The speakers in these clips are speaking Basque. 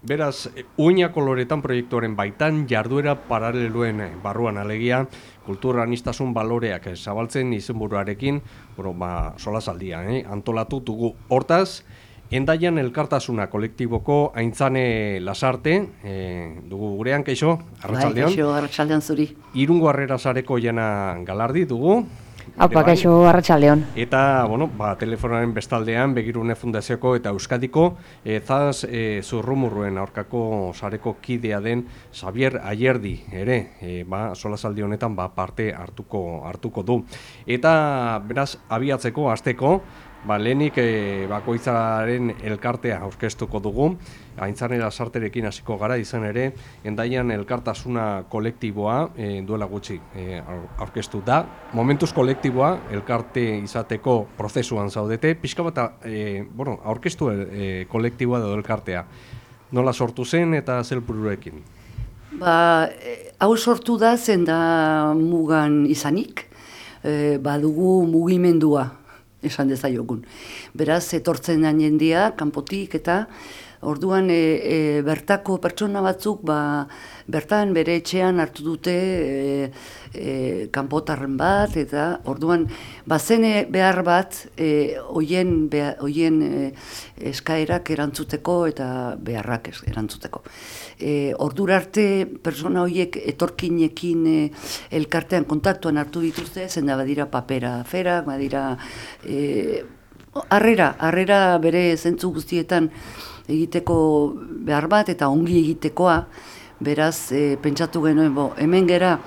Beraz, uina koloretan proiektuaren baitan jarduera paraleloen barruan alegia kulturanistasun baloreak zabaltzen izenburuarekin, bueno, ba, solasaldia, eh? antolatu dugu. Hortaz, Endaian elkartasuna kolektiboko aintzane lasarte, e, dugu gurean, keixo, arratsaldean. Bai, keixo, arratsaldean zuri. Irungo harrera sareko jana galardi dugu. Aupa, keixo, arratsaldean. Eta, bueno, ba, telefonaren bestaldean, Begirune Fundazioko eta Euskadiko, ezaz e, zurrumurruen aurkako sareko kidea den Xavier Ayerdi, ere, e, ba, solasaldi honetan, ba, parte hartuko hartuko du. Eta, beraz, abiatzeko, azteko, Ba, lehenik e, bakoitzaren elkartea aurkeztuko dugu, aintzanera sarterekin hasiko gara izan ere, endaian elkartasuna kolektiboa e, duela gutxi e, aurkeztu da. Momentuz kolektiboa elkarte izateko prozesuan zaudete, pixka bat e, bueno, aurkeztu e, kolektiboa edo elkartea. Nola sortu zen eta zelpururekin? Ba, hau sortu da zen da mugan izanik, e, badugu mugimendua esan dezaiogun. Beraz, etortzen da jendia, kanpotik eta orduan e, e, bertako pertsona batzuk ba, bertan bere etxean hartu dute e, e, kanpotarren bat eta orduan bazene behar bat e, oien, oien e, eskaerak erantzuteko eta beharrak erantzuteko. E, ordura arte persona horiek etorkinekin e, elkartean kontaktuan hartu dituzte, zen da badira papera fera, badira e, arrera, arrera bere zentzu guztietan egiteko behar bat eta ongi egitekoa, beraz e, pentsatu genuen, bo, hemen gera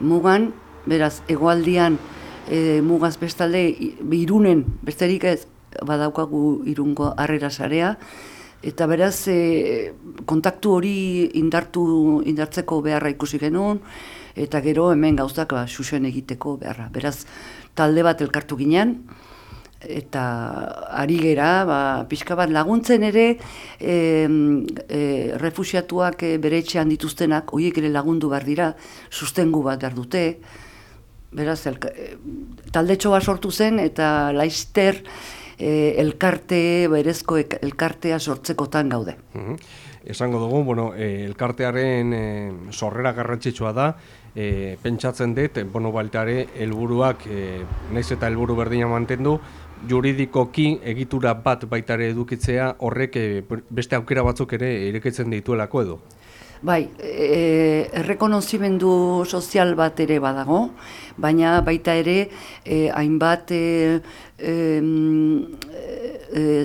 mugan, beraz egoaldian e, mugaz bestalde irunen, besterik ez badaukagu irungo harrera sarea, eta beraz e, kontaktu hori indartu indartzeko beharra ikusi genuen, eta gero hemen gauzak ba, xuxen egiteko beharra. Beraz, talde bat elkartu ginen, eta ari gera, ba, pixka bat laguntzen ere, e, e, refusiatuak e, bere etxean dituztenak, horiek ere lagundu behar dira, sustengu bat behar dute, beraz, e, talde txoa sortu zen, eta laizter e, elkarte, berezko elkartea sortzekotan gaude. Mm Esango dugu, bueno, e, elkartearen e, sorrera garrantzitsua da, e, pentsatzen dut, bono baltare, helburuak, e, naiz eta helburu berdina mantendu, juridikoki egitura bat baitare edukitzea horrek eh, beste aukera batzuk ere ireketzen dituelako edo? Bai, e, errekonozimendu sozial bat ere badago, baina baita ere e, hainbat e, e,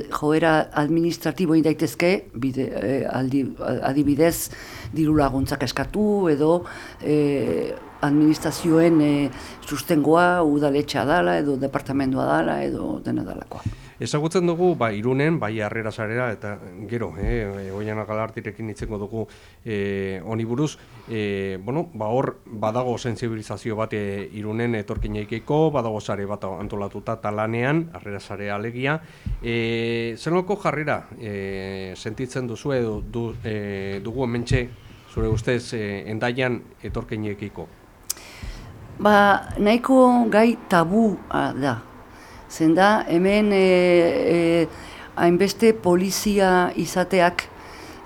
joera administratibo daitezke, bide, e, aldi, adibidez diru laguntzak eskatu edo e, administrazioen e, sustengoa udaletxa dala edo departamentoa dala edo dena dalakoa. Ezagutzen dugu, ba, irunen, bai harrera sarera, eta gero, eh, oian agalartirekin itzeko dugu eh, honi buruz, eh, bueno, ba, hor, badago sensibilizazio bat eh, irunen etorkineikeko, badago sare bat antolatuta talanean, harrera sare alegia. Eh, Zenoko jarrera, eh, sentitzen duzu edo du, eh, dugu hementxe, zure ustez, eh, endaian etorkineikiko? Ba, nahiko gai tabu da. Zen da, hemen e, e, hainbeste polizia izateak,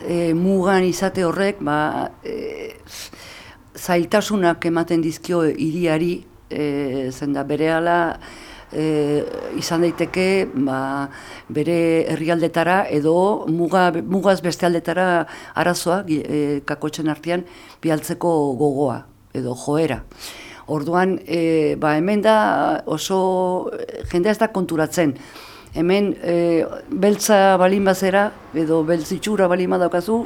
e, mugan izate horrek, ba, e, zailtasunak ematen dizkio hiriari, e, zen da, bere ala, e, izan daiteke ba, bere herrialdetara edo muga, mugaz beste aldetara arazoa, e, kakotzen artean, bialtzeko gogoa edo joera. Orduan, e, ba, hemen da oso jendea ez da konturatzen. Hemen e, beltza balin bazera, edo beltzitxura balin badaukazu,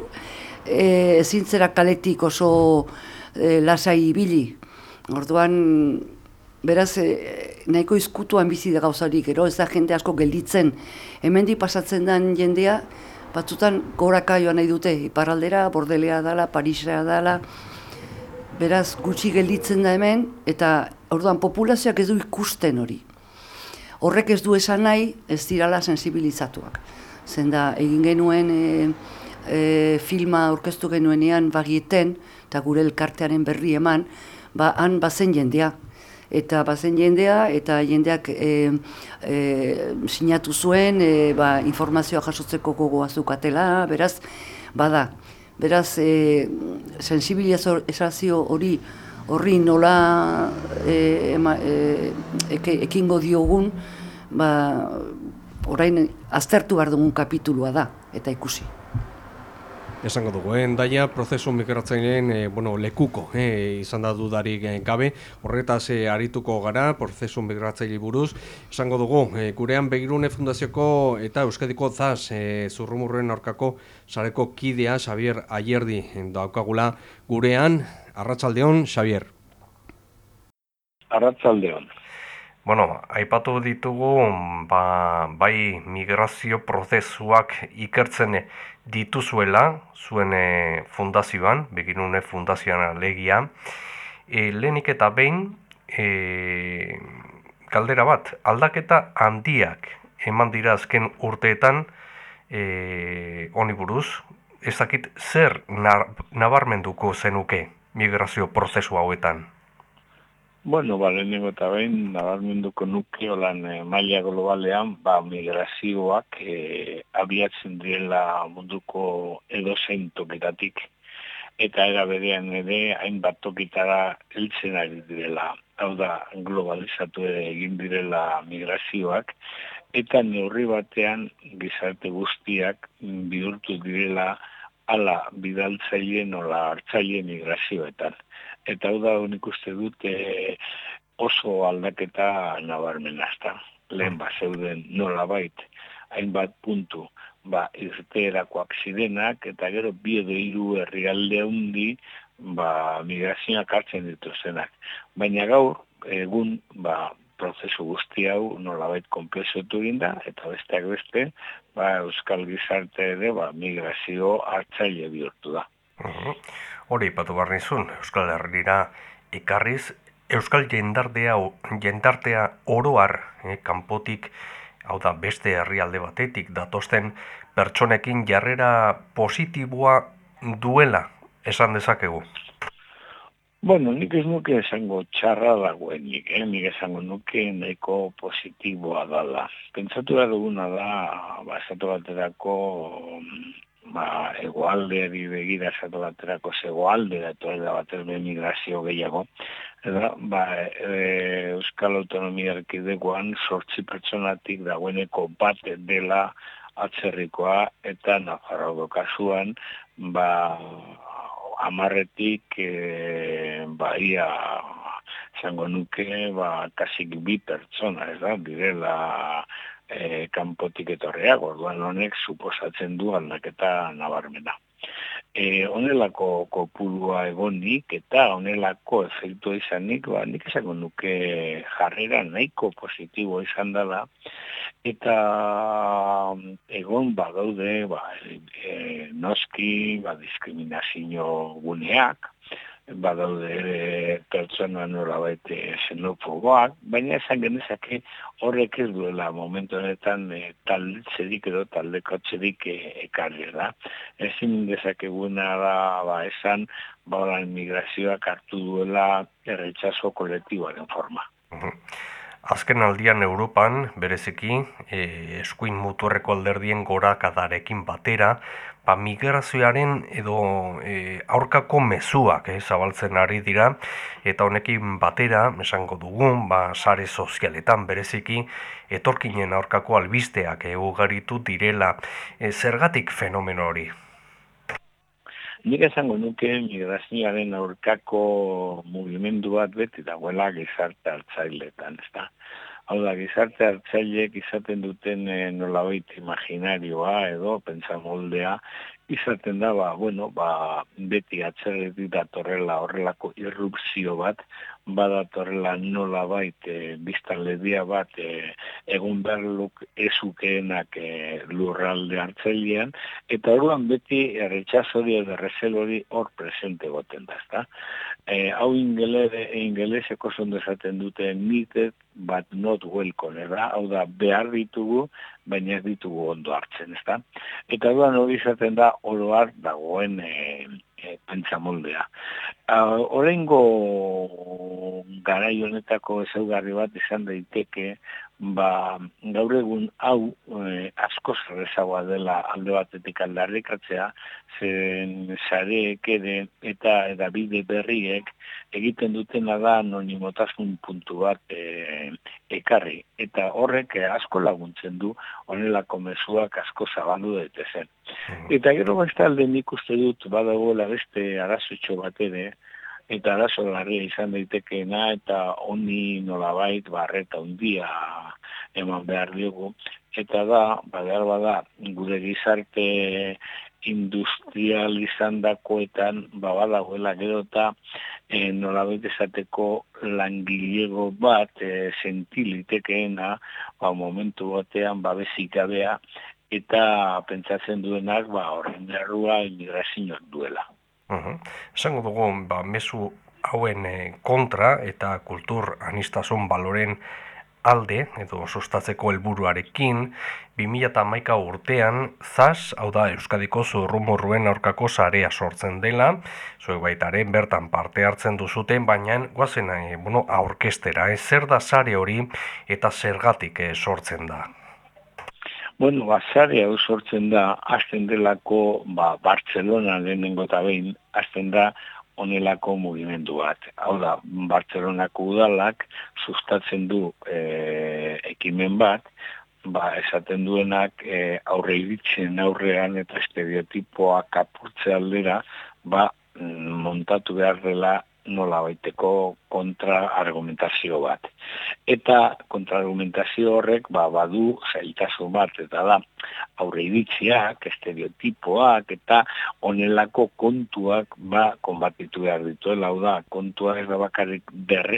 e, ezintzera kaletik oso e, lasai ibili. Orduan, beraz, e, nahiko izkutuan bizi da gauzarik, ero ez da jende asko gelditzen. Hemen di pasatzen den jendea, batzutan goraka joan nahi dute, iparraldera, bordelea dala, parisera dala, beraz gutxi gelditzen da hemen, eta orduan populazioak ez du ikusten hori. Horrek ez du esan nahi, ez dirala sensibilizatuak. Zen da, egin genuen e, e, filma aurkeztu genuenean bagieten, eta gure elkartearen berri eman, ba, han bazen jendea. Eta bazen jendea, eta jendeak e, e, sinatu zuen, e, ba, informazioa jasotzeko gogoa zukatela, beraz, bada. Beraz, e, sensibilizazio hori horri nola e, ema, e, ekingo diogun, ba, orain aztertu behar dugun kapitulua da, eta ikusi. Esango dugu, eh? daia prozesu migratzaileen eh, bueno, lekuko eh, izan da dudarik eh, gabe, horretaz eh, arituko gara, prozesu migratzaile buruz. Esango dugu, eh, gurean begirune fundazioko eta Euskadiko zaz eh, zurrumurren aurkako sareko kidea Xavier Ayerdi daukagula gurean, Arratsaldeon Xavier. Arratsaldeon. Bueno, aipatu ditugu ba, bai migrazio prozesuak ikertzen dituzuela, zuen e, fundazioan, begirune fundazioan alegia. E, lehenik eta behin, e, galdera bat, aldaketa handiak eman dira azken urteetan e, honi buruz, ezakit zer nabarmenduko zenuke migrazio prozesu hauetan? Bueno, ba, lehenengo eta behin, nabarmenduko nuke olan e, maila globalean, ba, migrazioak e, abiatzen direla munduko edozein toketatik, eta era berean ere, hainbat tokitara heltzen ari direla, hau da, globalizatu egin direla migrazioak, eta neurri batean gizarte guztiak bihurtu direla ala bidaltzaile nola hartzaile migrazioetan eta hau da honik uste dut e, oso aldaketa nabarmen azta. Lehen ba, zeuden nola hainbat puntu, ba, irteerakoak zirenak, eta gero bi edo hiru herrialde handi, ba, migrazioak hartzen dituzenak. Baina gaur, egun, ba, prozesu guzti hau nolabait konplezotu da eta besteak beste, ba, Euskal Gizarte ere, ba, migrazio hartzaile bihurtu da. Hori ipatu barnizun, Euskal Herriera ikarriz, Euskal jendartea, jendartea oroar, eh, kanpotik, hau da beste herrialde batetik, datosten pertsonekin jarrera positiboa duela, esan dezakegu. Bueno, nik ez nuke esango txarra dagoenik, eh? nik esango nuke nahiko positiboa dala. Pentsatu da duguna da, ba, esatu baterako ba, egoaldeari begira esatu baterako zegoalde da etorri da bater migrazio gehiago. Eta, ba, e, Euskal Autonomia Erkidegoan sortzi pertsonatik dagoeneko bat dela atzerrikoa eta Nafarroa kasuan ba, amarretik e, ba, ia zango nuke ba, kasik bi pertsona, ez da, direla e, kanpotik etorreak, orduan honek suposatzen du aldaketa nabarmena. E, onelako kopurua egonik eta onelako efektu izanik, ba, nik esango nuke jarrera nahiko positibo izan dela, eta egon badaude ba, e, noski ba, diskriminazio guneak, badaude ere pertsona nora baite xenofoboak, baina esan genezake horrek ez duela momentu honetan e, taldetzerik edo taldekotzerik e, ekarri da. Ezin dezakeguna da ba, esan ba, migrazioak hartu duela erretxaso kolektiboaren forma. Azken aldian Europan, bereziki, e, eskuin muturreko alderdien gorakadarekin batera, ba, migrazioaren edo e, aurkako mezuak eh, zabaltzen ari dira, eta honekin batera, esango dugun, ba, sare sozialetan bereziki, etorkinen aurkako albisteak egugaritu direla. E, zergatik fenomeno hori? Nik esango nuke migrazioaren aurkako mugimendu bat beti dagoela gizarte hartzailetan, ez da? Hau da, gizarte hartzaileek izaten duten e, nolabait imaginarioa edo pentsa moldea izaten da, ba, bueno, ba, beti atzerretik datorrela horrelako irrupzio bat, badatorrela nola bait e, biztanledia bat e, egun berluk ezukeenak e, lurralde hartzailean, eta orduan beti erretxazori edo hori hor presente goten da, ezta? E, hau ingeleseko zondo esaten dute mitet, bat not welcome, era? hau da behar ditugu, baina ez ditugu ondo hartzen, ezta? Eta duan hori izaten da oroar dagoen e, e, pentsa moldea. Horengo uh, gara honetako ezaugarri bat izan daiteke, ba, gaur egun hau e, asko zerrezagoa dela alde batetik aldarrikatzea, zen sareek ere eta edabide berriek egiten dutena da anonimotasun puntu bat e, ekarri. Eta horrek asko laguntzen du honelako mezuak asko zabaldu daitezen. Mm. Eta gero beste alde nik uste dut badagoela beste arazutxo bat ere, eta arazo larria izan daitekeena eta honi nolabait barreta hundia eman behar diogu eta da, badar bada gure gizarte industrial izan dakoetan babadagoela gero eta e, nolabait esateko langilego bat e, sentilitekeena ba, momentu batean babesik gabea eta pentsatzen duenak ba, horren derrua imigrazioak duela. Uh Esango dugu, ba, mesu hauen eh, kontra eta kultur anistasun baloren alde edo sustatzeko helburuarekin 2011 urtean ZAS, hau da Euskadiko zurrumurruen aurkako sarea sortzen dela, zuek baitaren bertan parte hartzen duzuten, baina guazen e, bueno, aurkestera, ez zer da sare hori eta zergatik e, sortzen da? Bueno, bazare hau sortzen da, azten delako, ba, Bartzelona lehenengo eta behin, azten da, onelako mugimendu bat. Hau da, Bartzelonako udalak sustatzen du e, ekimen bat, ba, esaten duenak e, aurre iritzen aurrean eta estereotipoa kapurtze aldera, ba, mm, montatu behar dela nola baiteko kontra-argumentazio bat. Eta kontra-argumentazio horrek ba, badu zailtasun bat, eta da aurre iritziak, estereotipoak, eta onelako kontuak ba, konbatitu behar ditu. Hau da, kontua ez da bakarrik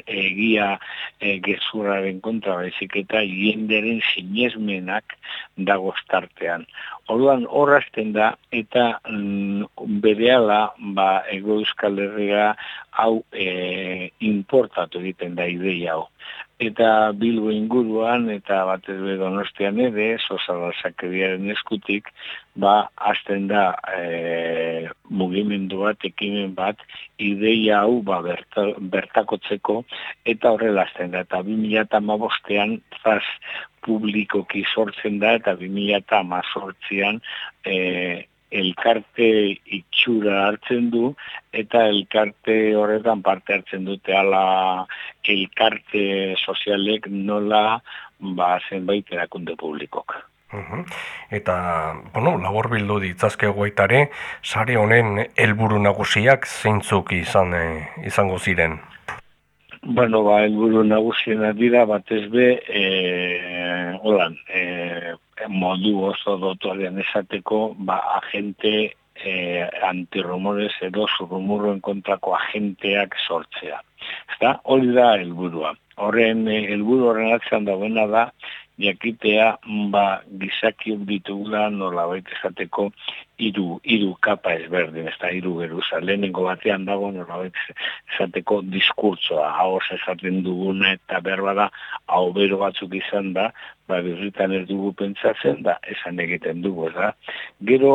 egia e, gezurraren kontra, baizik eta jenderen sinesmenak dago startean. Orduan horrazten da, eta mm, bereala ba, ego euskal herria hau e, importatu egiten da ideia hau. Eta Bilbo inguruan eta batez be Donostian ere, sozalazakeriaren eskutik, ba, azten da e, mugimendu bat, ekimen bat, ideia hau ba, bertakotzeko, eta horrela azten da. Eta 2008an zaz publikoki sortzen da, eta 2008an e, elkarte itxura hartzen du eta elkarte horretan parte hartzen dute ala elkarte sozialek nola ba zenbait erakunde publikok. Eta, bueno, labor bildu ditzazke goitare, sare honen helburu nagusiak zeintzuk izan, eh, izango ziren? Bueno, ba, helburu nagusiena dira, batez be, e, holan, e, modu oso dotuaren esateko, ba, agente e, antirrumores edo zurrumurroen kontrako agenteak sortzea. Eta hori da helburua. Horren helburu horren atzen da da jakitea ba gizakiok ditugula nola baita esateko hiru hiru kapa ezberdin, ez da hiru geruza. Lehenengo batean dago nola esateko diskurtsoa, hau esaten duguna eta berbada hau bero batzuk izan da, ba birritan ez dugu pentsatzen da, esan egiten dugu, ez da. Gero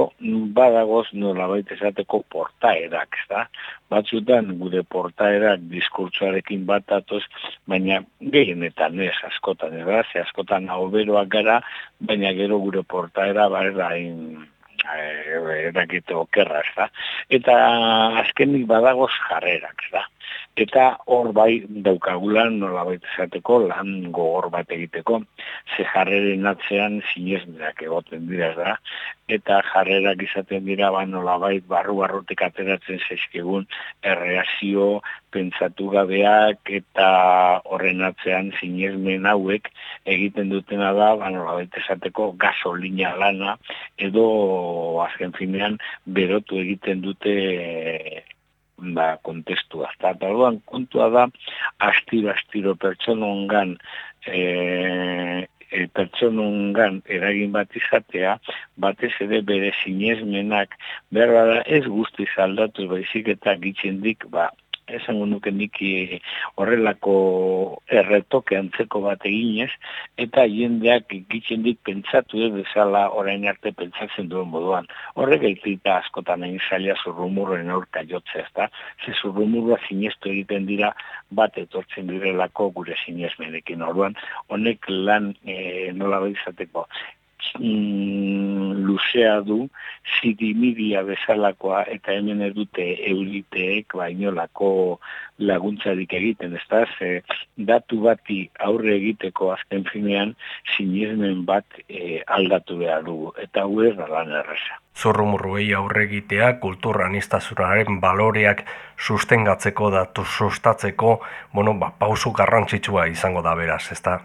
badagoz nola baita esateko portaerak, ez da. Batzutan gure portaerak diskurtsoarekin bat atoz, baina gehienetan ez askotan, ez da, ze askotan hau beroak gara, baina gero gure portaera barra hain eh, erakite okerra, ez da. Eta azkenik badagoz jarrerak, ez da. Eta hor bai daukagulan nola baita esateko lan gogor bat egiteko, ze jarreren atzean zinezmenak egoten dira, da? Eta jarrerak izaten dira ba nolabait barru barrotek ateratzen zaizkigun erreazio pentsatu gabeak eta horren atzean sinesmen hauek egiten dutena da ba nolabait esateko gasolina lana edo azken finean berotu egiten dute ba kontestua eta orduan kontua da astiro astiro pertsonongan eh e, pertsonungan eragin bat izatea, batez ere bere sinesmenak, berra da ez guzti aldatu baizik eta gitzendik, ba, esango nuke niki horrelako erretoke antzeko bat eginez, eta jendeak ikitzen dik pentsatu ez bezala orain arte pentsatzen duen moduan. Horrek egitita askotan egin zaila zurrumurren aurka jotzea, ez da? Ze zurrumurra zinestu egiten dira bat etortzen direlako gure zinezmenekin orduan. Honek lan e, nola izateko mm, luzea du zidimidia bezalakoa eta hemen edute euriteek bainolako laguntzarik egiten, ez da, ze datu bati aurre egiteko azken finean sinismen bat e, aldatu behar dugu, eta hu ez da lan erresa. Zurrumurruei aurre egitea kulturan iztazunaren baloreak sustengatzeko datu sustatzeko, bueno, ba, pausu garrantzitsua izango da beraz, ez da?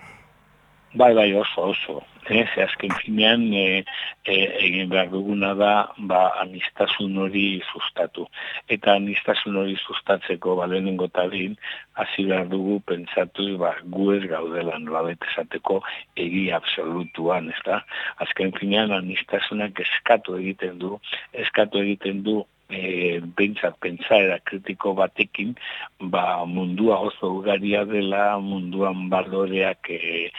Bai, bai, oso, oso. Ez, azken finean, e, e, egin behar duguna da, ba, anistasun hori sustatu. Eta anistasun hori sustatzeko, ba, lehenengo talin, hasi behar dugu pentsatu, ba, gu ez gaudela nolabet esateko egi absolutuan, ez da? Azken finean, anistasunak eskatu egiten du, eskatu egiten du e, bentsat pentsaera kritiko batekin, ba, mundua oso ugaria dela, munduan baloreak e,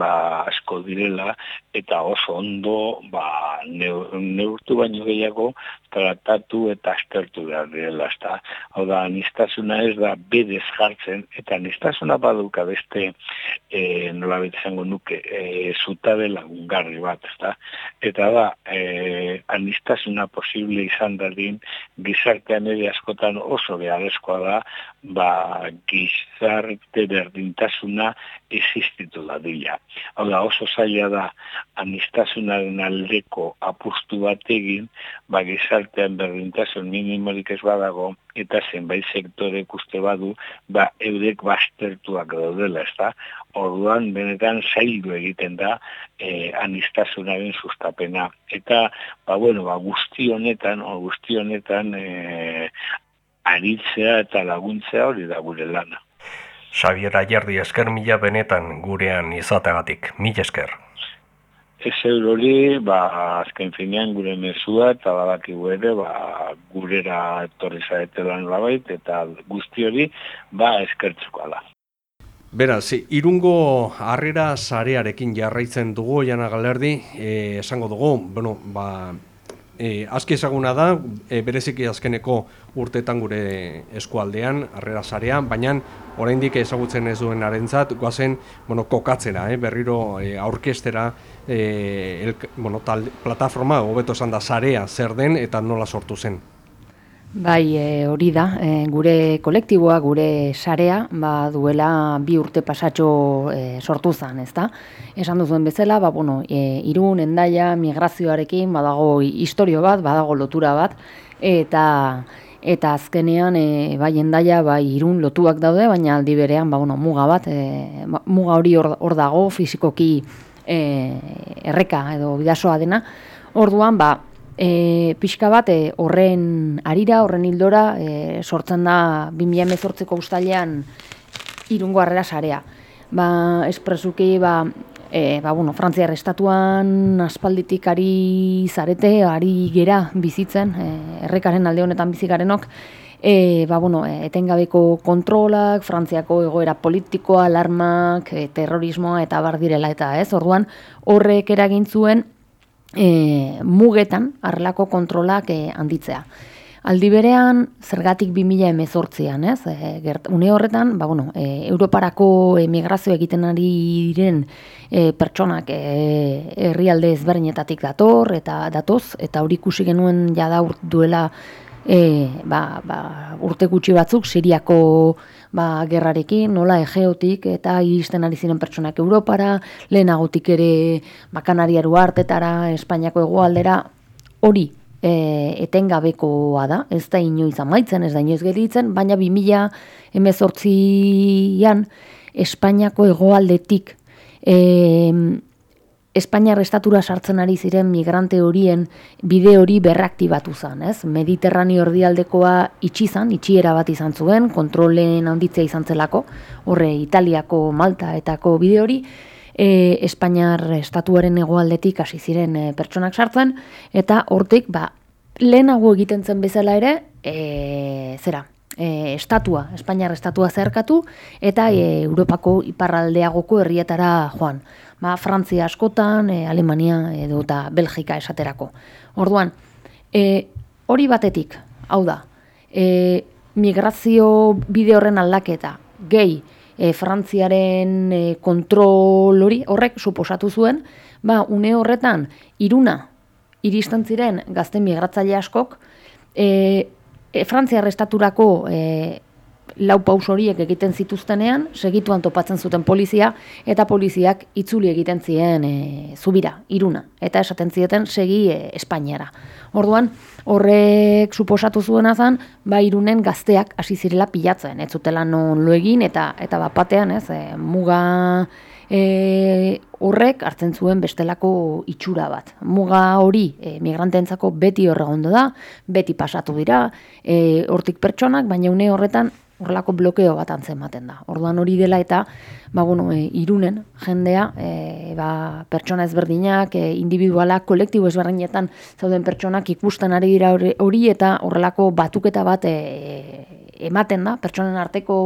ba, asko direla, eta oso ondo ba, neurtu baino gehiago tratatu eta astertu behar direla. Ezta. Hau da, nistazuna ez da bedez jartzen, eta nistazuna baduka beste e, nola zango nuke e, zutabe lagungarri bat. Ezta. Eta da, e, anistazuna posible izan da dadin, gizartean ere askotan oso beharrezkoa da, ba, gizarte berdintasuna existitu da dila. Hau da, oso zaila da, anistasunaren aldeko apustu bat egin, ba, gizartean berdintasun minimorik ez badago, eta zenbait sektore uste badu, ba, eurek bastertuak daudela, ez da? Orduan, benetan, zaildu egiten da, e, anistasunaren sustapena. Eta, ba, bueno, ba, guzti honetan, o guzti honetan, e, aritzea eta laguntzea hori da gure lana. Xavier Ayerdi esker mila benetan gurean izategatik. Mila esker. Ez euroli, ba, azken finean gure mesua eta badaki ere, ba, gurera etorri zaetelan labait eta guzti hori, ba, eskertzuko ala. Beraz, irungo harrera zarearekin jarraitzen dugu, Jana Galerdi, eh, esango dugu, bueno, ba, E, azki ezaguna da, e, bereziki azkeneko urtetan gure eskualdean, arrera zarean, baina oraindik ezagutzen ez duen arentzat, guazen bueno, kokatzera, eh, berriro e, aurkestera, e, el, bueno, tal, plataforma, hobeto esan da, zarea zer den eta nola sortu zen. Bai, e, hori da, e, gure kolektiboa, gure sarea, ba, duela bi urte pasatxo e, sortu zen, ez da? Esan duzuen bezala, ba, bueno, e, irun, endaia, migrazioarekin, badago historio bat, badago lotura bat, eta eta azkenean, e, bai, endaia, bai, irun lotuak daude, baina aldi berean, ba, bueno, muga bat, e, muga hori hor dago, fizikoki e, erreka edo bidasoa dena, orduan, ba, E, pixka bat e, horren arira, horren hildora, e, sortzen da 2018ko ustalean irungo harrera sarea. Ba, espresuki, ba, e, ba, bueno, Frantziar estatuan aspalditik ari zarete, ari gera bizitzen, e, errekaren alde honetan bizikarenok, e, ba, bueno, e, etengabeko kontrolak, Frantziako egoera politikoa, alarmak, e, terrorismoa eta bar direla eta ez, orduan horrek eragin zuen e, mugetan arrelako kontrolak e, handitzea. Aldi berean, zergatik 2000 emezortzian, ez? E, gert, une horretan, ba, bueno, e, Europarako emigrazio egiten ari diren e, pertsonak e, herrialde ezberdinetatik dator, eta datoz, eta hori ikusi genuen jada duela e, ba, ba, urte gutxi batzuk Siriako ba, gerrarekin, nola egeotik eta iristen ari ziren pertsonak Europara, lehenagotik ere bakanariaru hartetara, Espainiako egoaldera, hori e, etengabekoa da, ez da inoiz amaitzen, ez da inoiz geritzen, baina 2000 emezortzian Espainiako egoaldetik e, Espainiar estatura sartzen ari ziren migrante horien bide hori berraktibatu zen, ez? Mediterraneo ordialdekoa itxi zen, itxiera bat izan zuen, kontrolen handitzea izan zelako, horre Italiako, Malta etako bide hori, e, Espainiar estatuaren egoaldetik hasi ziren e, pertsonak sartzen, eta hortik, ba, lehenago egiten zen bezala ere, e, zera, e, estatua, Espainiar estatua zerkatu, eta e, Europako iparraldeagoko herrietara joan. Ba, Frantzia askotan, e, Alemania edo eta Belgika esaterako. Orduan, e, hori batetik, hau da, e, migrazio bide horren aldaketa, gehi, e, Frantziaren e, kontrol hori horrek suposatu zuen, ba, une horretan, iruna, iristen ziren gazte migratzaile askok, e, e, Frantzia estaturako e, lau paus horiek egiten zituztenean, segituan topatzen zuten polizia, eta poliziak itzuli egiten zien e, zubira, iruna, eta esaten zieten segi e, Espainiara. Orduan, horrek suposatu zuena zen, ba irunen gazteak hasi zirela pilatzen, ez zutela non lo egin, eta, eta bapatean, ez, e, muga e, horrek hartzen zuen bestelako itxura bat. Muga hori e, migranteentzako beti horregondo da, beti pasatu dira, e, hortik pertsonak, baina une horretan horrelako blokeo bat antzematen da. Orduan hori dela eta ba, bueno, e, irunen jendea, e, ba, pertsona ezberdinak, e, individualak, kolektibo ezberdinetan zauden pertsonak ikusten ari dira hori eta horrelako batuketa bat e, ematen da, pertsonen arteko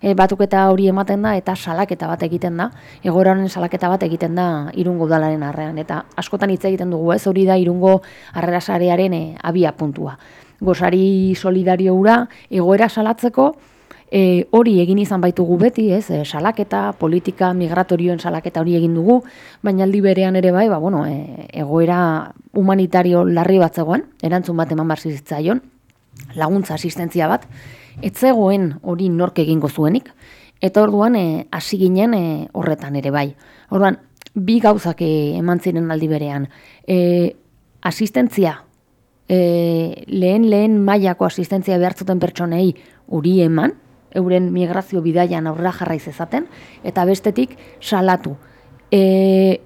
e, batuketa hori ematen da, eta salaketa bat egiten da, egoeraren salaketa bat egiten da irungo udalaren arrean. Eta askotan hitz egiten dugu, ez hori da irungo arrera sarearen e, abia puntua. Gosari solidario ura, egoera salatzeko, E, hori egin izan baitugu beti, ez, e, salaketa, politika, migratorioen salaketa hori egin dugu, baina aldi berean ere bai, ba, bueno, e, egoera humanitario larri bat zegoen, erantzun bat eman barzizitzaion, laguntza asistentzia bat, etzegoen hori nork egingo zuenik, eta orduan eh, hasi ginen e, horretan ere bai. Orduan, bi gauzak eh, eman ziren aldi berean. E, asistentzia, e, lehen lehen mailako asistentzia behartzuten pertsonei hori eman, euren migrazio bidaian aurra jarraiz ezaten, eta bestetik salatu. E,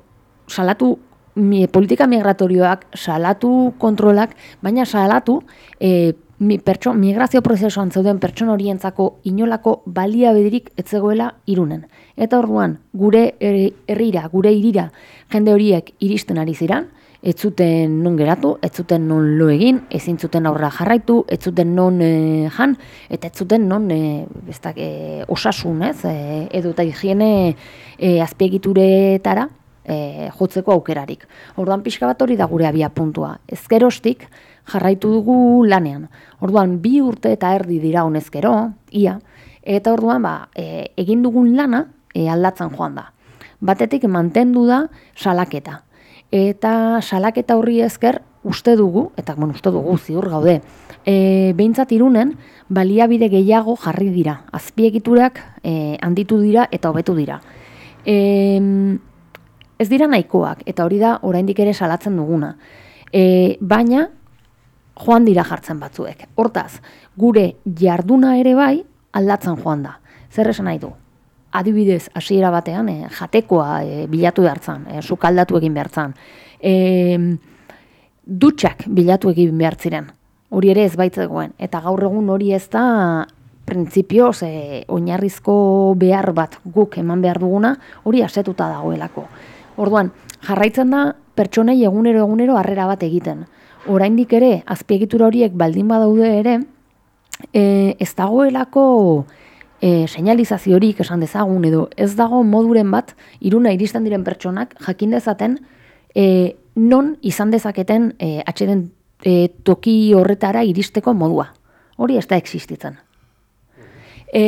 salatu mi, politika migratorioak, salatu kontrolak, baina salatu e, mi, pertso, migrazio prozesuan zeuden pertsona horientzako inolako balia bedirik etzegoela irunen. Eta orduan, gure herrira, gure irira, jende horiek iristen ari ziran, ez zuten non geratu, ez zuten non lo egin, ezin zuten aurra jarraitu, ez zuten non e, jan, eta ez zuten non e, bestak, e, osasun, ez, e, edo eta higiene e, azpiegituretara e, jotzeko aukerarik. Orduan pixka bat hori da gure abia puntua. Ezkerostik, jarraitu dugu lanean. Orduan, bi urte eta erdi dira honezkero, ia, eta orduan, ba, e, egin dugun lana e, aldatzen joan da. Batetik mantendu da salaketa. Eta salaketa horri ezker uste dugu, eta bueno, uste dugu ziur gaude, e, behintzat irunen baliabide gehiago jarri dira. Azpiegiturak e, handitu dira eta hobetu dira. E, ez dira nahikoak, eta hori da oraindik ere salatzen duguna. E, baina joan dira jartzen batzuek. Hortaz, gure jarduna ere bai aldatzen joan da. Zer esan nahi du? Adibidez, hasiera batean, e, jatekoa e, bilatu behartzan, e, sukaldatu egin behartzan. E, dutxak bilatu egin behar ziren. Hori ere ez baitzegoen. Eta gaur egun hori ez da printzipioz e, oinarrizko behar bat guk eman behar duguna, hori asetuta dagoelako. Orduan, jarraitzen da pertsonei egunero egunero harrera bat egiten oraindik ere azpiegitura horiek baldin badaude ere, e, ez dagoelako e, seinalizaziorik esan dezagun edo ez dago moduren bat iruna iristen diren pertsonak jakin dezaten e, non izan dezaketen e, atxeden e, toki horretara iristeko modua. Hori ez da existitzen. E,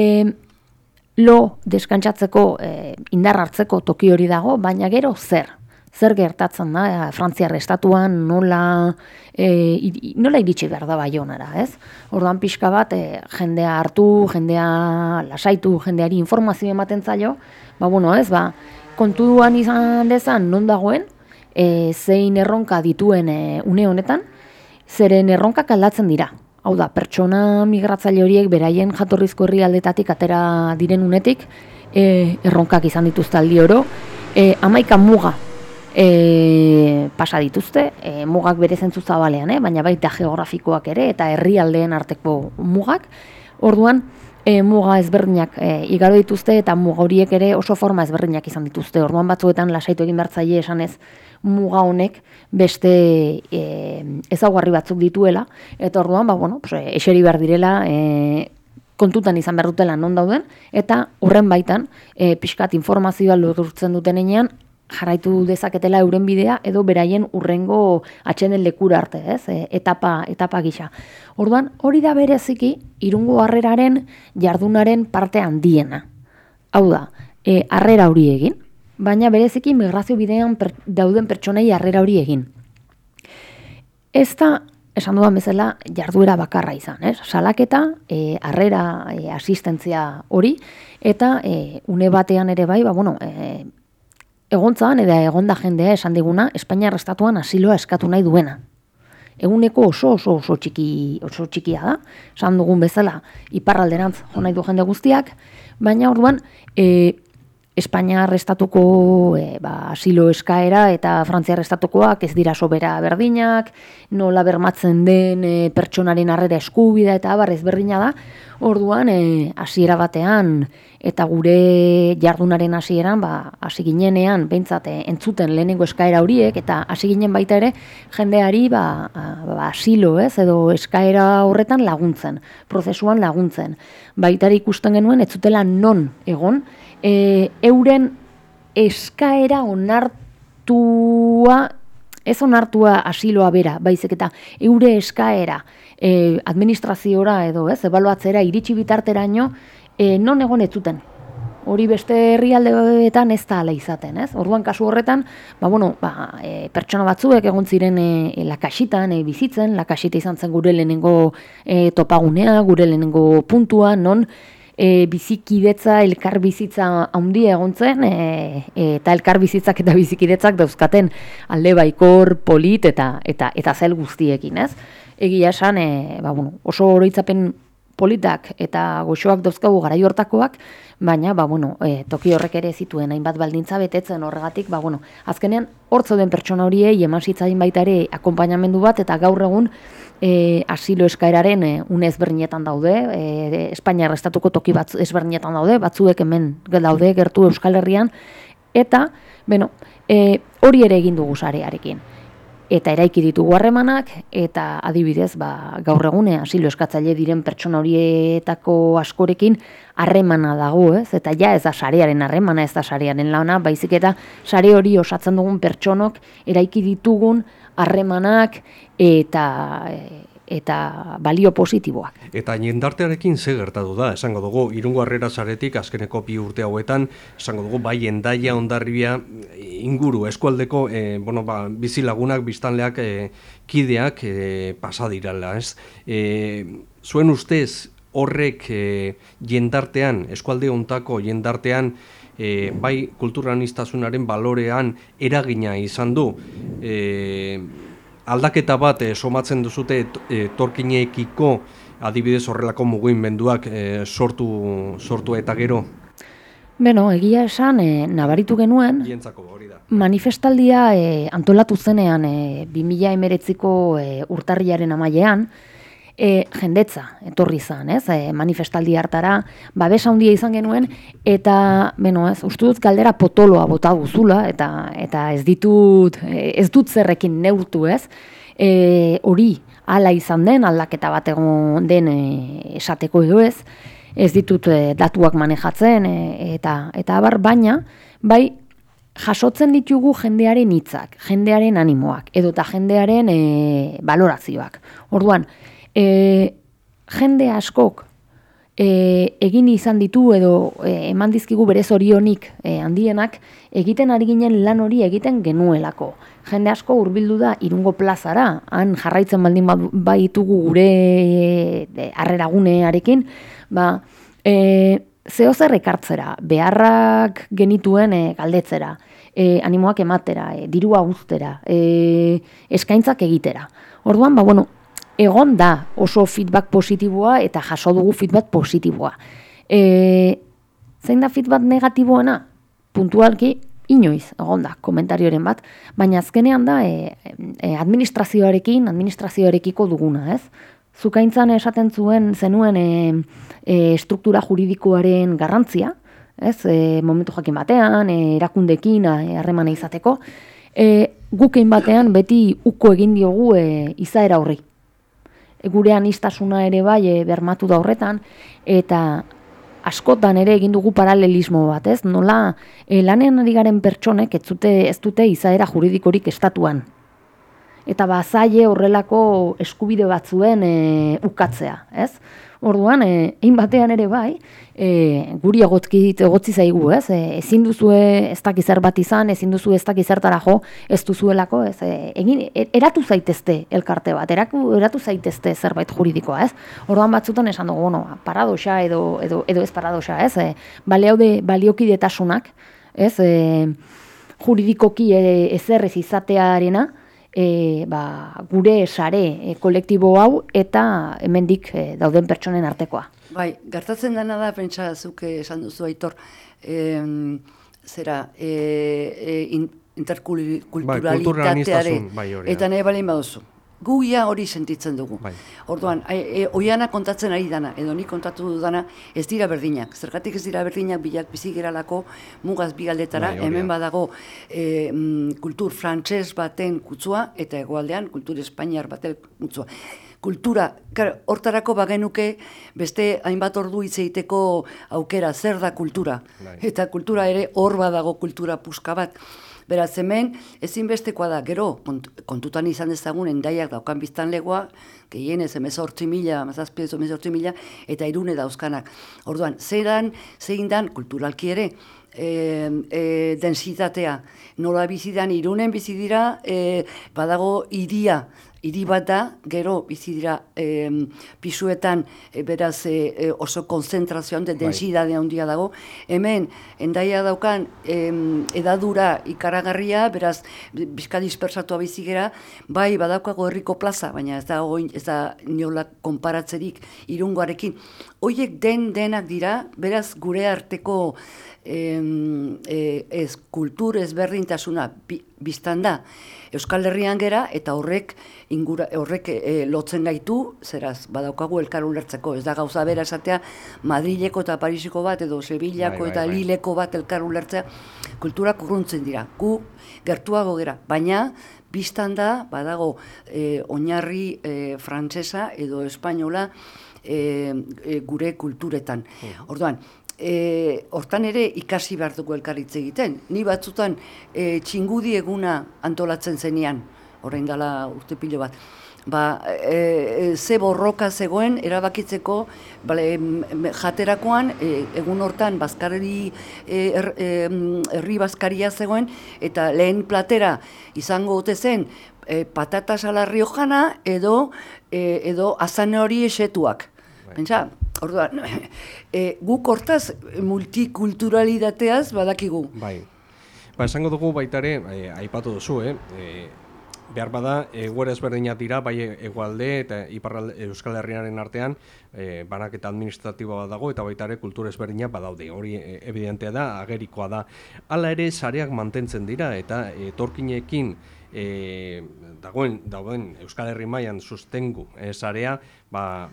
lo deskantsatzeko e, indar hartzeko toki hori dago, baina gero zer? Zer gertatzen da, e, Frantziar estatuan nola, e, nola iritsi behar da baionara, ez? Orduan pixka bat, e, jendea hartu, jendea lasaitu, jendeari informazio ematen zaio, ba, bueno, ez, ba, kontuduan izan dezan non dagoen, e, zein erronka dituen e, une honetan, zeren erronkak aldatzen dira. Hau da, pertsona migratzaile horiek beraien jatorrizko herri aldetatik atera diren unetik, e, erronkak izan dituztaldi oro, e, amaika muga e, pasa dituzte, e, mugak bere zentzu zabalean, eh? baina baita geografikoak ere eta herrialdeen arteko mugak. Orduan, e, muga ezberdinak e, igaro dituzte eta muga horiek ere oso forma ezberdinak izan dituzte. Orduan batzuetan lasaitu egin bertzaile esanez muga honek beste e, ezaugarri batzuk dituela. Eta orduan, ba, bueno, pues, eseri behar direla, e, kontutan izan behar dutela non dauden, eta horren baitan, e, pixkat informazioa lortzen duten enean, jarraitu dezaketela euren bidea edo beraien urrengo atxenden lekura arte, ez? E, etapa, etapa gisa. Orduan, hori da bereziki irungo harreraren jardunaren parte handiena. Hau da, e, harrera hori egin, baina bereziki migrazio bidean dauden pertsonei harrera hori egin. Ez da, esan duan bezala, jarduera bakarra izan, ez? Salaketa, e, harrera, e, asistentzia hori, eta e, une batean ere bai, ba, bueno, e, egontzan, edo egonda jendea esan diguna, Espainiar estatuan asiloa eskatu nahi duena. Eguneko oso oso oso txiki oso txikia da, esan dugun bezala, iparralderantz jo nahi du jende guztiak, baina orduan, e, Espainiar estatuko e, ba, asilo eskaera eta Frantziar estatukoak ez dira sobera berdinak, nola bermatzen den e, pertsonaren harrera eskubida eta abar berdina da, orduan e, hasiera batean eta gure jardunaren hasieran ba, hasi ginenean behintzate entzuten lehenengo eskaera horiek eta hasi ginen baita ere jendeari ba, ba, asilo ez edo eskaera horretan laguntzen, prozesuan laguntzen. Baitari ikusten genuen ez zutela non egon, e, euren eskaera onartua, ez onartua asiloa bera, baizik eta eure eskaera e, administraziora edo ez, ebaluatzera iritsi bitarteraino, e, non egon ez zuten. Hori beste herrialdeetan ez da ala izaten, ez? Orduan kasu horretan, ba, bueno, ba, e, pertsona batzuek egon ziren e, lakasitan e, bizitzen, lakasita izan zen gure lehenengo e, topagunea, gure lehenengo puntua, non e, bizikidetza, elkar bizitza handia egon zen, e, eta elkar bizitzak eta bizikidetzak dauzkaten alde baikor, polit eta eta eta zel guztiekin, ez? Egia esan, e, ba, bueno, oso oroitzapen politak eta goxoak dauzkagu garai hortakoak, baina ba, bueno, e, toki horrek ere zituen hainbat baldintza betetzen horregatik, ba, bueno, azkenean hortzo den pertsona horiei eman zitzain baita ere akompainamendu bat eta gaur egun e, asilo eskaeraren e, une ezberdinetan daude, e, Espainia estatuko toki bat ezberdinetan daude, batzuek hemen daude gertu Euskal Herrian, eta, bueno, e, hori ere egin dugu sarearekin. Eta eraiki ditugu harremanak, eta adibidez, ba, gaur egune asilo eskatzaile diren pertsona horietako askorekin harremana dago, ez? Eta ja ez da sarearen harremana, ez da sarearen lana, baizik eta sare hori osatzen dugun pertsonok eraiki ditugun harremanak eta eta balio positiboak. Eta jendartearekin ze gertatu da, esango dugu, irungo harrera zaretik, azkeneko bi urte hauetan, esango dugu, bai endaia ondarribia inguru, eskualdeko, e, bueno, ba, bizilagunak, biztanleak, e, kideak e, pasadirala, ez? E, zuen ustez, horrek e, jendartean, eskualde ontako jendartean, e, bai kulturanistazunaren balorean eragina izan du. E, aldaketa bat e, somatzen duzute e, torkineekiko adibidez horrelako mugimenduak e, sortu, sortu eta gero? Beno, egia esan, e, nabaritu genuen, hori da. manifestaldia e, antolatu zenean e, 2000 emeretziko e, urtarriaren amailean, e, jendetza etorri izan, ez? E, manifestaldi hartara babesa handia izan genuen eta beno, ez, uste dut galdera potoloa bota guzula eta eta ez ditut e, ez dut zerrekin neurtu, ez? E, hori hala izan den aldaketa bat egon den e, esateko edo ez? Ez ditut e, datuak manejatzen e, eta eta abar baina bai jasotzen ditugu jendearen hitzak, jendearen animoak edota jendearen e, balorazioak. Orduan, e, jende askok e, egin izan ditu edo e, eman dizkigu berez orionik e, handienak egiten ari ginen lan hori egiten genuelako. Jende asko hurbildu da irungo plazara, han jarraitzen baldin ba, baitugu gure e, harreragunearekin, ba, e, zeo zer ekartzera, beharrak genituen e, galdetzera, e, animoak ematera, e, dirua guztera, e, eskaintzak egitera. Orduan, ba, bueno, egon da oso feedback positiboa eta jaso dugu feedback positiboa. E, zein da feedback negatiboena? Puntualki, inoiz, egon da, komentarioren bat, baina azkenean da e, e, administrazioarekin, administrazioarekiko duguna, ez? Zukaintzan esaten zuen zenuen e, e, struktura juridikoaren garrantzia, ez? E, momentu jakin batean, e, erakundekin harremana izateko, e, gukein batean beti uko egin diogu e, izaera horri gure anistasuna ere bai e, bermatu da horretan, eta askotan ere egin dugu paralelismo bat, ez? Nola e, lanean ari garen pertsonek ez dute ez dute izaera juridikorik estatuan. Eta bazaile horrelako eskubide batzuen e, ukatzea, ez? Orduan, egin batean ere bai, e, guri egotki egotzi zaigu, ez? E, ezin duzue ez dakiz zer bat izan, ezin duzu ez dakiz zertara jo, ez duzuelako, ez? E, egin eratu zaitezte elkarte bat, eraku, eratu zaitezte zerbait juridikoa, ez? Orduan batzutan esan dugu, bueno, paradoxa edo edo edo ez paradoxa, ez? E, baliaude baliokidetasunak, ez? E, juridikoki ezer ez izatearena, e, ba, gure sare e, kolektibo hau eta hemendik e, dauden pertsonen artekoa. Bai, gertatzen dena da, pentsa zuke esan duzu aitor, e, zera, e, e, in, interkulturalitatearen, bai, bai, eta nahi balin baduzu guia hori sentitzen dugu. Bai. Orduan, e, oiana kontatzen ari dana, edo ni kontatu dudana, ez dira berdinak. Zergatik ez dira berdinak bilak bizi geralako mugaz bigaldetara, bai, hemen badago e, kultur frantses baten kutzua, eta egoaldean kultur espainiar baten kutzua. Kultura, hortarako bagenuke beste hainbat ordu hitz egiteko aukera, zer da kultura. Bai. Eta kultura ere hor badago kultura puska bat. Beraz, hemen, ezinbestekoa da, gero, kontutan izan ezagun, endaiak daukan biztan legoa, gehien ez emezortzi mila, mazazpi ez emezortzi mila, eta irune dauzkanak. Orduan, zeran, zein dan, kulturalki ere, e, e, densitatea, nola bizidan, irunen bizidira, e, badago idia, hiri bat da, gero bizi dira e, pisuetan e, beraz e, oso konzentrazioan den bai. densidade handia dago. Hemen endaia daukan e, edadura ikaragarria, beraz bizka dispersatua bizi gera, bai badaukago herriko plaza, baina ez da oin, ez da niola konparatzerik irungoarekin. Hoiek den denak dira, beraz gure arteko e, ez kultur ezberdintasuna biztan da. Euskal Herrian gera eta horrek ingura, horrek e, lotzen gaitu, zeraz, badaukagu elkar ulertzeko, ez da gauza bera esatea Madrileko eta Parisiko bat edo Sevillako bai, bai, eta bai. Lileko bat elkar ulertzea, kulturak urruntzen dira, gu gertuago gera, baina biztan da, badago e, oinarri e, frantsesa edo espainola e, gure kulturetan. Orduan, e, hortan ere ikasi behar dugu elkarritze egiten. Ni batzutan e, txingudi eguna antolatzen zenian, orain dela urte pilo bat. Ba, e, e, ze borroka zegoen erabakitzeko bale, jaterakoan e, egun hortan bazkarri e, er, herri bazkaria zegoen eta lehen platera izango ote zen e, patata salarri jana edo e, edo azane hori esetuak. Bai. Pentsa, orduan, e, guk hortaz multikulturalidateaz badakigu. Bai. Ba, esango dugu baitare, e, aipatu duzu, eh? E, behar bada, eguera ezberdinak dira, bai egualde eta iparral Euskal Herriaren artean, e, banaketa administratiboa dago eta baita ere kultura ezberdinak badaude. Hori e, evidentea da, agerikoa da. Hala ere, sareak mantentzen dira eta etorkinekin e, dagoen, dagoen Euskal Herri mailan sustengu e, sarea, ba,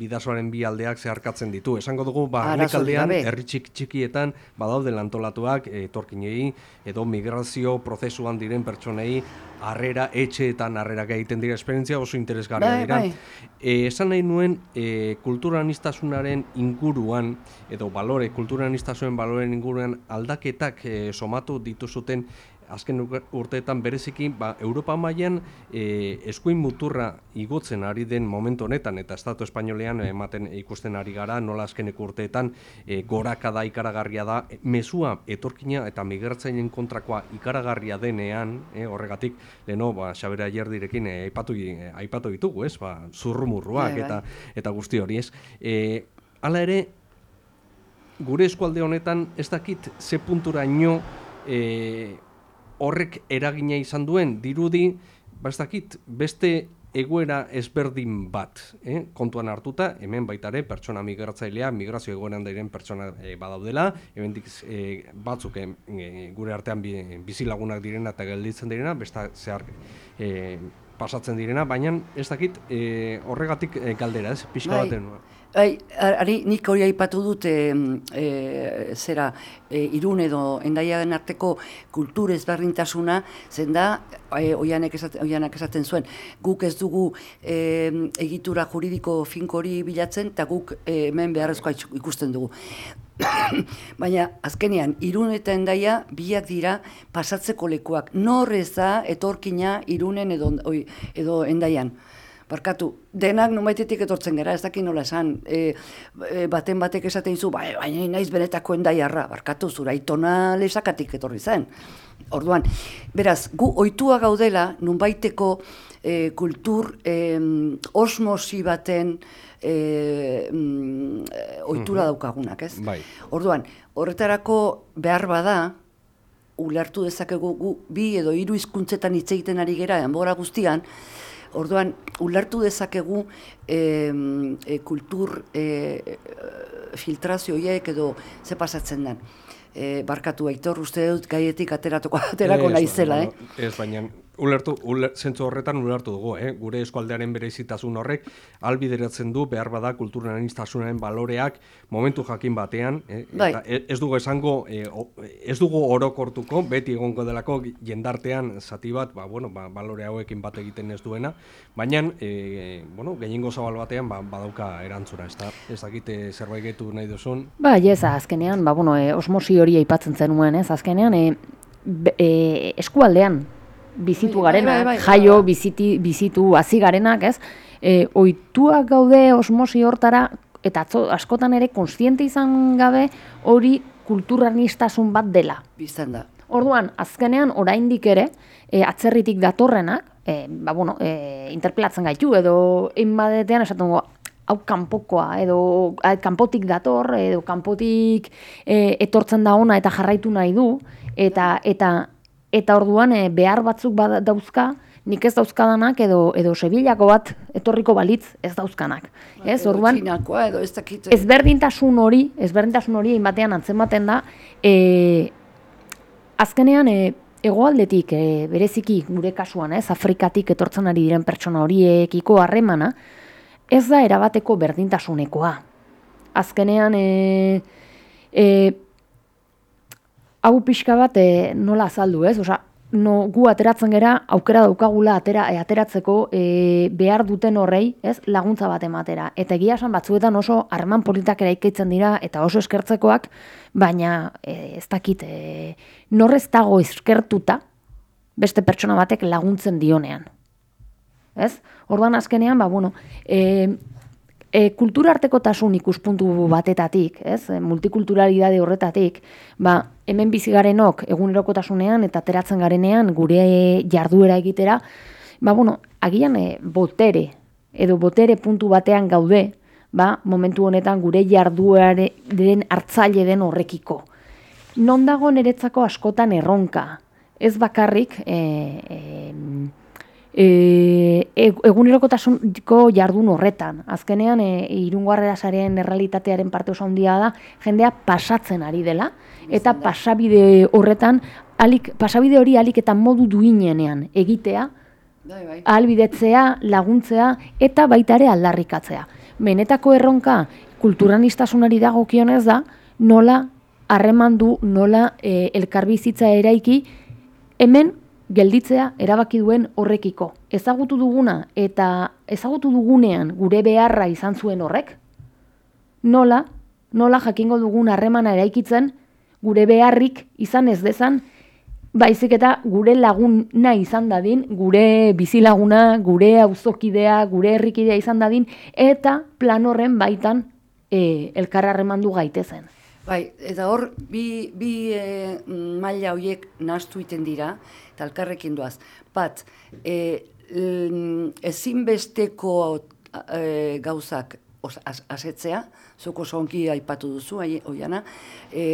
bidasoaren bi aldeak zeharkatzen ditu. Esango dugu, ba, aldean, herri txik txikietan, badaude lantolatuak, etorkinei, edo migrazio prozesuan diren pertsonei, harrera, etxeetan harrera egiten dira esperientzia oso interesgarria bai, dira. Bai. E, esan nahi nuen, e, kulturanistasunaren inguruan, edo balore, kulturanistasunaren baloren inguruan aldaketak e, somatu dituzuten azken urteetan bereziki ba, Europa mailan e, eskuin muturra igotzen ari den momentu honetan eta Estatu Espainolean ematen ikusten ari gara nola azkeneko urteetan e, goraka da ikaragarria da mezua etorkina eta migratzaileen kontrakoa ikaragarria denean e, horregatik leno ba Xabera Aierdirekin e, aipatu e, aipatu ditugu ez ba zurrumurruak bai, bai. eta eta guzti hori ez e, hala ere gure eskualde honetan ez dakit ze punturaino e, horrek eragina izan duen dirudi, bastakit, beste egoera ezberdin bat, eh? kontuan hartuta, hemen baitare pertsona migratzailea, migrazio egoeran dairen pertsona e, badaudela, hemen e, batzuk e, gure artean bi, bizilagunak direna eta gelditzen direna, besta zehar e, pasatzen direna, baina ez dakit horregatik galdera, ez, pixka Bai. baten. Bai, ari, nik hori aipatu dut e, e, zera e, irun edo endaiaren arteko kultur ezberdintasuna zen da e, oianek, esaten, oianak esaten zuen guk ez dugu e, egitura juridiko finkori bilatzen eta guk e, hemen beharrezkoa ikusten dugu. Baina azkenean irun eta endaia biak dira pasatzeko lekuak. Nor ez da etorkina irunen edo, edo endaian. Barkatu, denak numaitetik etortzen gara, ez dakit nola esan, e, e, baten batek esaten zu, bai, baina naiz benetako endaiarra, barkatu, zura itona lesakatik etorri zen. Orduan, beraz, gu ohitua gaudela, nunbaiteko e, kultur e, osmosi baten e, mm, ohitura daukagunak, ez? Bai. Orduan, horretarako behar bada, ulertu dezakegu gu bi edo hiru hizkuntzetan hitz egiten ari gera denbora guztian, Orduan, ulertu dezakegu e, e, kultur e, filtrazio horiek edo ze pasatzen den. E, barkatu aitor, uste dut gaietik ateratuko aterako naizela, eh? Ez, baina ulertu, uler, zentzu horretan ulertu dugu, eh? gure eskualdearen berezitasun horrek albideratzen du behar bada kulturan aniztasunaren baloreak momentu jakin batean, eh? Bai. eta ez dugu esango, eh, ez dugu orokortuko, beti egongo delako jendartean zati bat, ba, bueno, ba, balore hauekin bat egiten ez duena, baina, eh, bueno, gehiengo zabal batean ba, badauka erantzuna, ez da, ez dakite zerbait gehitu nahi duzun, Ba, ez, azkenean, ba, bueno, e, osmosi hori aipatzen zenuen, ez, azkenean, e, e, eskualdean bizitu Bai, bai, garenak, bai, bai, jaio, bai. biziti, bizitu, hasi garenak, ez, e, oituak gaude osmosi hortara, eta atzo, askotan ere konstiente izan gabe hori kulturanistasun bat dela. Biztan da. Orduan, azkenean oraindik ere, e, atzerritik datorrenak, e, ba, bueno, e, interpelatzen gaitu, edo inbadetean esaten dugu, hau kanpokoa, edo kanpotik dator, edo kanpotik e, etortzen da ona eta jarraitu nahi du, eta eta eta orduan e, behar batzuk bada- dauzka, nik ez dauzkadanak, edo edo Sevillako bat etorriko balitz ez dauzkanak. Ez, Edo orduan, edo ez ezberdintasun hori, ezberdintasun hori batean antzematen da, e, azkenean e, hegoaldetik e, bereziki gure kasuan, ez, Afrikatik etortzen ari diren pertsona horiekiko harremana, ez da erabateko berdintasunekoa. Azkenean, e, e, hau pixka bat e, nola azaldu, ez? Osa, no, gu ateratzen gera aukera daukagula atera, e, ateratzeko e, behar duten horrei, ez, laguntza bat ematera. Eta egia esan batzuetan oso harreman politak eraikitzen dira eta oso eskertzekoak, baina e, ez dakit, e, norrez dago eskertuta beste pertsona batek laguntzen dionean. Ez? Orduan azkenean, ba, bueno, e, e, kulturartekotasun ikuspuntu batetatik, ez? E, multikulturalidade horretatik, ba, hemen bizi garenok egunerokotasunean eta ateratzen garenean gure jarduera egitera, ba, bueno, agian e, botere edo botere puntu batean gaude, ba, momentu honetan gure jarduaren hartzaile den horrekiko. Non dago niretzako askotan erronka, ez bakarrik e, e, e, egunerokotasunko jardun horretan. Azkenean, e, irungarrera sareen errealitatearen parte oso handia da, jendea pasatzen ari dela, eta pasabide horretan, alik, pasabide hori alik eta modu duinenean egitea, Bai, bai. albidetzea, laguntzea eta baita ere aldarrikatzea. Benetako erronka kulturanistasunari dagokionez da nola harremandu, nola e, elkarbizitza eraiki hemen gelditzea erabaki duen horrekiko. Ezagutu duguna eta ezagutu dugunean gure beharra izan zuen horrek, nola, nola jakingo dugun harremana eraikitzen gure beharrik izan ez dezan, baizik eta gure laguna izan dadin, gure bizilaguna, gure auzokidea, gure herrikidea izan dadin, eta plan horren baitan e, elkar harremandu gaitezen. Bai, eta hor, bi, bi e, maila horiek nahastu iten dira, eta alkarrekin duaz. Bat, e, ezinbesteko e, gauzak os, as, asetzea, zuko zonki aipatu duzu, ai- oiana, e,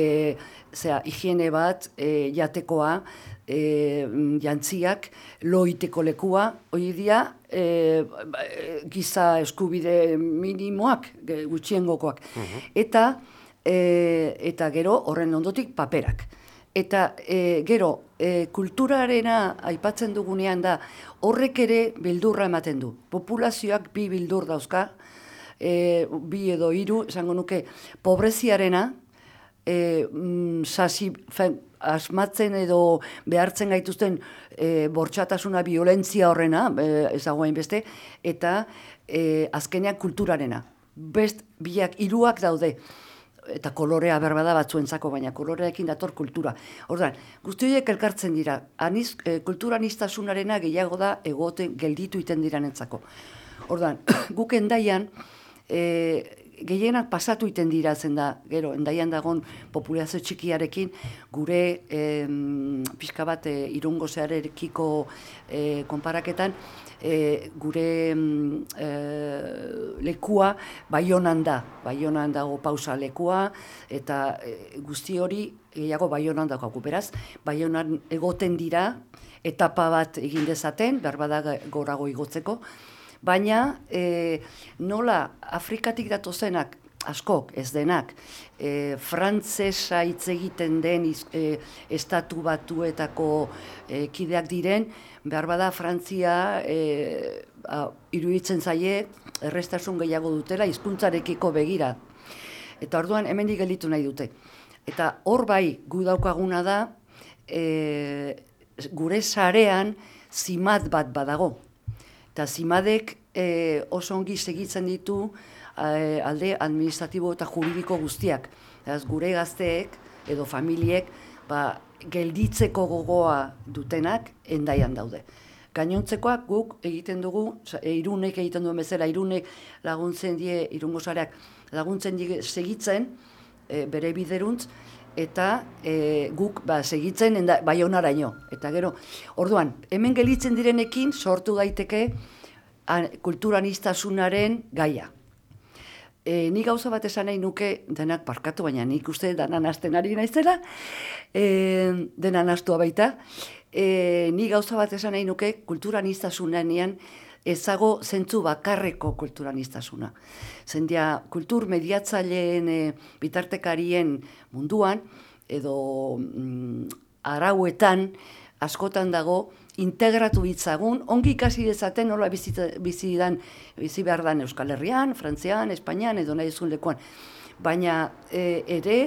zera, higiene bat, e, jatekoa, e, jantziak, loiteko lekua, hori dia, e, giza eskubide minimoak, gutxiengokoak. Eta, e, eta gero horren ondotik paperak. Eta e, gero, e, kulturarena aipatzen dugunean da, horrek ere bildurra ematen du. Populazioak bi bildur dauzka, e, bi edo hiru, esango nuke, pobreziarena, e, mm, sasi, asmatzen edo behartzen gaituzten e, bortxatasuna, violentzia horrena, e, ezagoain beste, eta e, azkenean kulturarena. Best, biak, hiruak daude eta kolorea berbada batzuentzako, baina kolorearekin dator kultura. Ordan, guzti horiek elkartzen dira, aniz, e, kultura gehiago da egoten gelditu iten diranentzako. Ordan, guk endaian, e, gehienak pasatu iten dira zen da, gero, endaian dagon populazio txikiarekin, gure e, pixka bat e, irungo zearekiko e, konparaketan, e, gure e, lekua baionan da, baionan dago pausa lekua, eta e, guzti hori gehiago baionan dago beraz, baionan egoten dira, etapa bat egin dezaten, berbada gorago igotzeko, baina e, nola Afrikatik datozenak askok, ez denak, e, frantzesa hitz egiten den e, estatu batuetako e, kideak diren, behar bada Frantzia e, a, iruditzen zaie errestasun gehiago dutela hizkuntzarekiko begira. Eta orduan hemendik gelditu nahi dute. Eta hor bai gu daukaguna da e, gure sarean zimat bat badago. Eta zimadek e, oso ongi segitzen ditu e, alde administratibo eta juridiko guztiak. Ez, gure gazteek edo familiek ba, gelditzeko gogoa dutenak endaian daude. Gainontzekoak guk egiten dugu, e, irunek egiten duen bezala, irunek laguntzen die, irungo zareak laguntzen die segitzen e, bere bideruntz, eta e, guk ba, segitzen enda, bai onaraino. Eta gero, orduan, hemen gelitzen direnekin sortu daiteke kulturanistasunaren gaia. E, ni gauza bat esan nahi nuke denak parkatu, baina nik uste denan asten ari naizela, e, denan astua baita. E, ni gauza bat esan nahi nuke kulturanistasunean ezago zentzu bakarreko kulturanistasuna. Zendia, kultur mediatzaileen e, bitartekarien munduan, edo mm, arauetan, askotan dago, integratu bitzagun, ongi ikasi dezaten nola bizi, bizi, dan, bizi behar dan Euskal Herrian, Frantzian, Espainian, edo nahi ezun lekuan. Baina e, ere,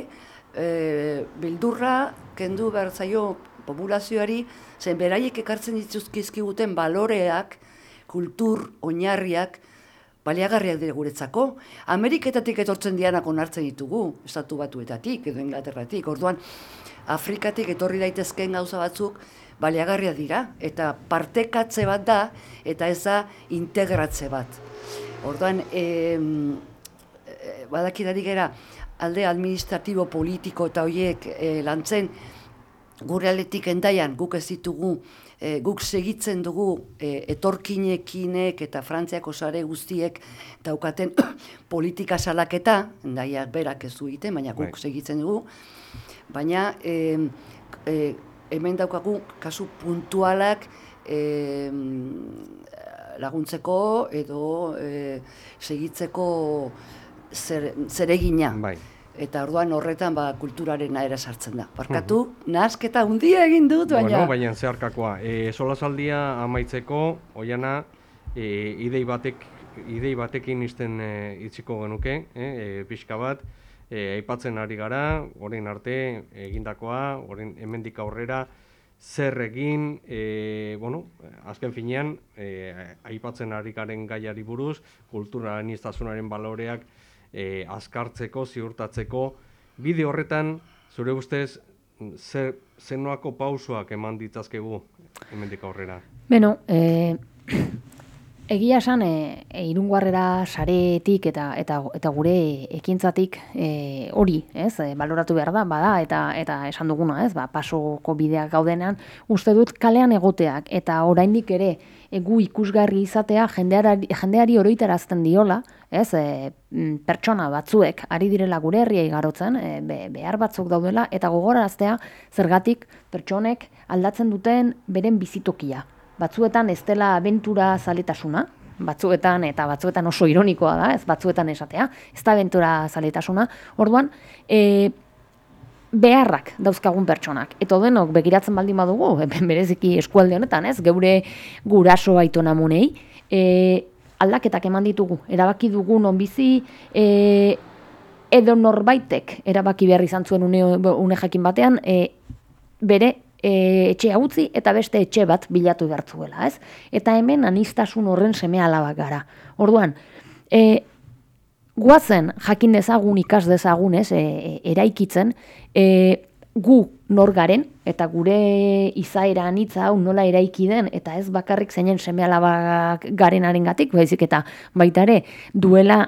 e, bildurra, kendu behar zaio populazioari, zen beraiek ekartzen dituzkizkiguten baloreak, kultur, oinarriak, baliagarriak dire guretzako. Ameriketatik etortzen dianak onartzen ditugu, estatu batuetatik edo Inglaterratik. Orduan, Afrikatik etorri daitezkeen gauza batzuk baliagarria dira eta partekatze bat da eta ez da integratze bat. Orduan, e, badakidari gera alde administratibo, politiko eta horiek e, lantzen gure aletik endaian guk ez ditugu e, guk segitzen dugu e, etorkinekinek eta frantziako sare guztiek daukaten politika salaketa, endaiak berak ez du egiten, baina guk bai. segitzen dugu, baina e, e, hemen daukagu kasu puntualak e, laguntzeko edo e, segitzeko zer, zeregina. Bai eta orduan horretan ba kulturarena era sartzen da. Barkatu, mm nasketa hundia egin dut baina. Bueno, baina zeharkakoa. Eh, solasaldia amaitzeko oiana eh idei batek idei batekin izten e, itziko genuke, eh, e, pixka bat eh aipatzen ari gara, orain arte egindakoa, orain hemendik aurrera zer egin, e, bueno, azken finean, e, aipatzen ari garen gaiari buruz, kultura anistazunaren baloreak, e, azkartzeko, ziurtatzeko, bide horretan, zure ustez, zer, zenoako pausoak eman ditzazkegu hemendik aurrera? Beno, e, egia esan, e, e, irunguarrera saretik eta, eta, eta gure ekintzatik e, hori, ez, e, baloratu behar da, bada, eta eta esan duguna, ez, ba, pasoko bideak gaudenean, uste dut kalean egoteak, eta oraindik ere, egu ikusgarri izatea jendeari, jendeari oroitarazten diola, ez, e, mm, pertsona batzuek ari direla gure herriai garotzen, e, behar batzuk daudela, eta gogoraztea zergatik pertsonek aldatzen duten beren bizitokia. Batzuetan ez dela aventura zaletasuna, batzuetan eta batzuetan oso ironikoa da, ez batzuetan esatea, ez da aventura zaletasuna. Orduan, e, beharrak dauzkagun pertsonak. Eta denok begiratzen baldin badugu, bereziki eskualde honetan, ez, geure guraso aitonamunei, e, aldaketak eman ditugu, erabaki dugu non bizi, e, edo norbaitek erabaki behar izan zuen une, une jakin batean, e, bere e, etxea utzi eta beste etxe bat bilatu behartzuela, ez? Eta hemen anistasun horren seme alabak gara. Orduan, e, guazen jakin dezagun, ikas dezagun, ez, e, e, eraikitzen, e, gu nor garen, eta gure izaera anitza hau nola eraiki den, eta ez bakarrik zeinen seme alabak garenaren gatik, baizik eta baita ere, duela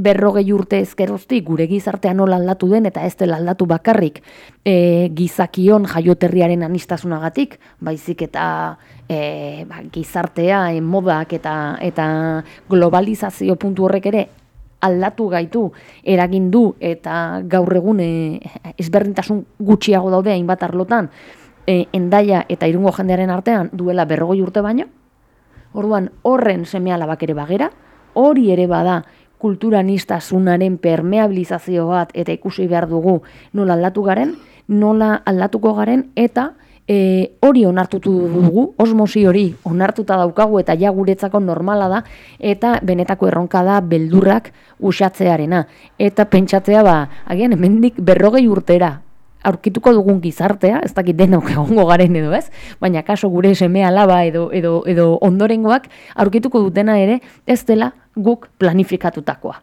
berrogei urte ezkeroztik gure gizartean nola aldatu den eta ez dela aldatu bakarrik e, gizakion jaioterriaren anistasunagatik, baizik eta e, ba, gizartea, e, modak eta, eta globalizazio puntu horrek ere aldatu gaitu eragin du eta gaur egun e, ezberdintasun gutxiago daude hainbat arlotan e, endaia eta irungo jendearen artean duela berrogei urte baino, orduan horren seme alabak ere bagera, hori ere bada kulturanistasunaren permeabilizazio bat eta ikusi behar dugu nola aldatu garen, nola aldatuko garen eta e, hori onartutu dugu, osmosi hori onartuta daukagu eta ja guretzako normala da eta benetako erronka da beldurrak usatzearena. Eta pentsatzea ba, agian hemendik berrogei urtera aurkituko dugun gizartea, ez dakit denok egongo garen edo ez, baina kaso gure seme alaba edo, edo, edo ondorengoak aurkituko dutena ere ez dela guk planifikatutakoa.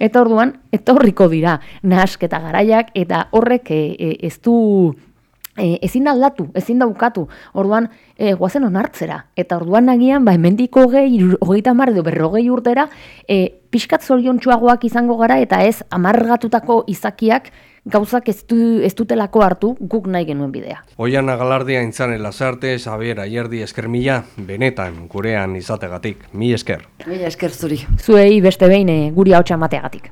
Eta orduan, etorriko dira nahasketa garaiak eta horrek e, e, ez du e, ezin aldatu, ezin daukatu. Orduan, e, guazen onartzera. Eta orduan nagian, ba, emendiko gehi, hogeita mar edo berrogei urtera, e, pixkat zorion izango gara eta ez amargatutako izakiak gauzak ez, du, ez dutelako hartu guk nahi genuen bidea. Oian agalardia intzane lasarte, Xabier Aierdi eskermila, benetan gurean izategatik. Mi esker. Mi esker zuri. Zuei beste behin eh, guri hau txamateagatik.